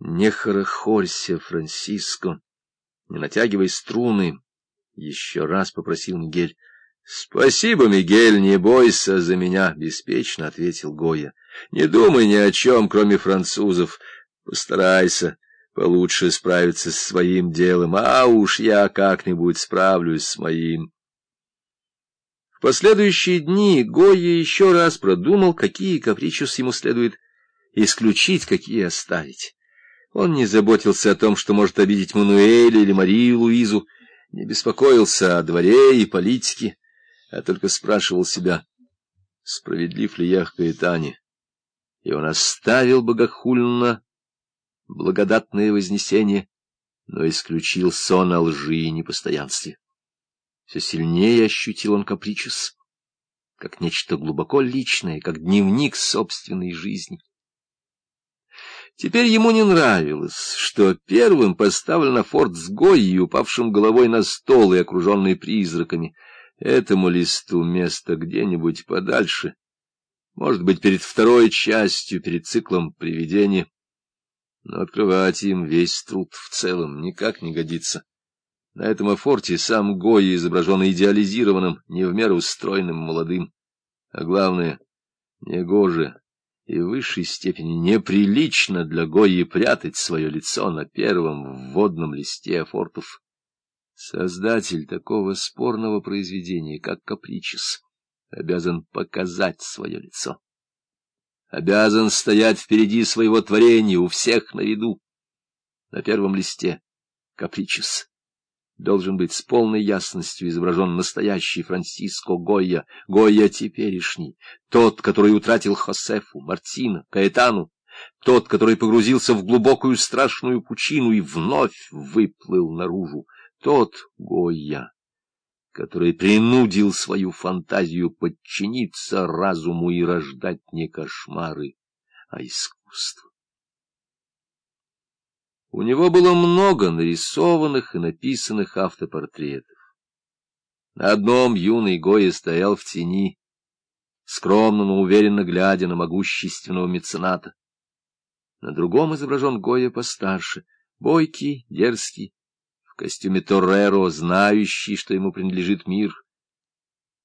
Не хорохорься, Франциско, не натягивай струны, — еще раз попросил Мигель. — Спасибо, Мигель, не бойся за меня, — беспечно ответил Гоя. — Не думай ни о чем, кроме французов. Постарайся получше справиться с своим делом, а уж я как-нибудь справлюсь с моим. В последующие дни Гоя еще раз продумал, какие капричус ему следует исключить, какие оставить. Он не заботился о том, что может обидеть Мануэля или Марию Луизу, не беспокоился о дворе и политике, а только спрашивал себя, справедлив ли я к Каэтане. И он оставил богохульно благодатное вознесение, но исключил сон о лжи и непостоянстве. Все сильнее ощутил он капричес, как нечто глубоко личное, как дневник собственной жизни. Теперь ему не нравилось, что первым поставлен на форт с Гойей, упавшим головой на стол и окруженный призраками. Этому листу место где-нибудь подальше, может быть, перед второй частью, перед циклом привидения. Но открывать им весь труд в целом никак не годится. На этом афорте сам Гойя изображен идеализированным, не в меру устроенным молодым. А главное, негоже и в высшей степени неприлично для Гойи прятать свое лицо на первом вводном листе афортов. Создатель такого спорного произведения, как «Капричес», обязан показать свое лицо. Обязан стоять впереди своего творения, у всех на виду. На первом листе «Капричес» должен быть с полной ясностью изображен настоящий Франциско Гойя, Гойя теперешний, тот, который утратил Хосефу, Мартина, Каэтану, тот, который погрузился в глубокую страшную пучину и вновь выплыл наружу, тот Гойя, который принудил свою фантазию подчиниться разуму и рождать не кошмары, а искусство. У него было много нарисованных и написанных автопортретов. На одном юный Гоя стоял в тени, скромно, но уверенно глядя на могущественного мецената. На другом изображен Гоя постарше, бойкий, дерзкий, в костюме Торреро, знающий, что ему принадлежит мир.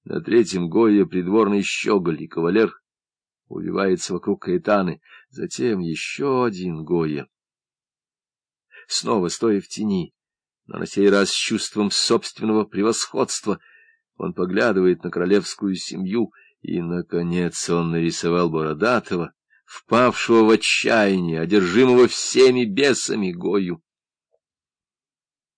На третьем Гоя придворный щеголь и кавалер увивается вокруг Каэтаны, затем еще один Гоя снова стоя в тени, но на сей раз с чувством собственного превосходства. Он поглядывает на королевскую семью, и, наконец, он нарисовал Бородатого, впавшего в отчаяние, одержимого всеми бесами Гою.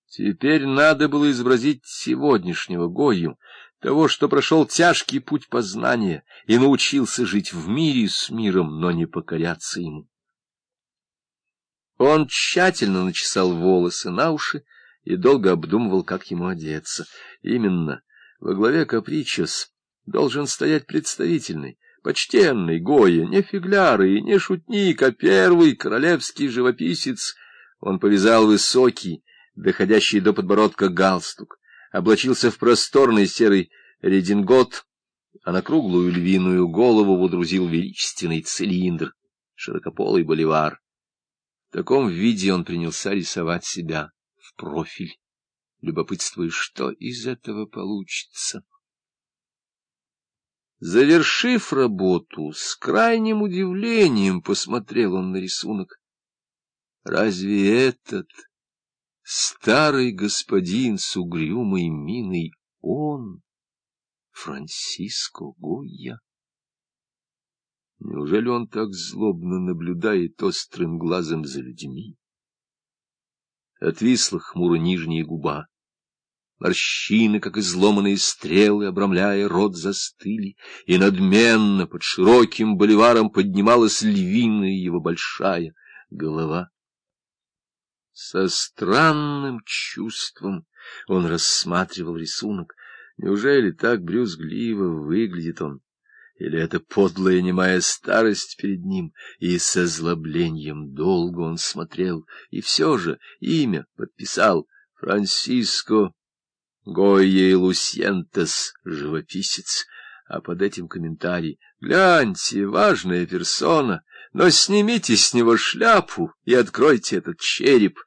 Теперь надо было изобразить сегодняшнего Гою, того, что прошел тяжкий путь познания и научился жить в мире с миром, но не покоряться ему. Он тщательно начесал волосы на уши и долго обдумывал, как ему одеться. Именно во главе капричес должен стоять представительный, почтенный Гоя, не фигляр и не шутник, а первый королевский живописец. Он повязал высокий, доходящий до подбородка галстук, облачился в просторный серый редингот, а на круглую львиную голову водрузил величественный цилиндр, широкополый боливар. В таком виде он принялся рисовать себя в профиль, любопытствуя, что из этого получится. Завершив работу, с крайним удивлением посмотрел он на рисунок. Разве этот старый господин с угрюмой миной он, Франциско Гойя? Неужели он так злобно наблюдает острым глазом за людьми? Отвисла хмуро нижняя губа. Морщины, как изломанные стрелы, обрамляя рот, застыли, и надменно под широким боливаром поднималась львиная его большая голова. Со странным чувством он рассматривал рисунок. Неужели так брюзгливо выглядит он? Или это подлая немая старость перед ним, и со злоблением долго он смотрел, и все же имя подписал Франциско Гойе Лусьентес, живописец, а под этим комментарий «Гляньте, важная персона, Но снимите с него шляпу и откройте этот череп.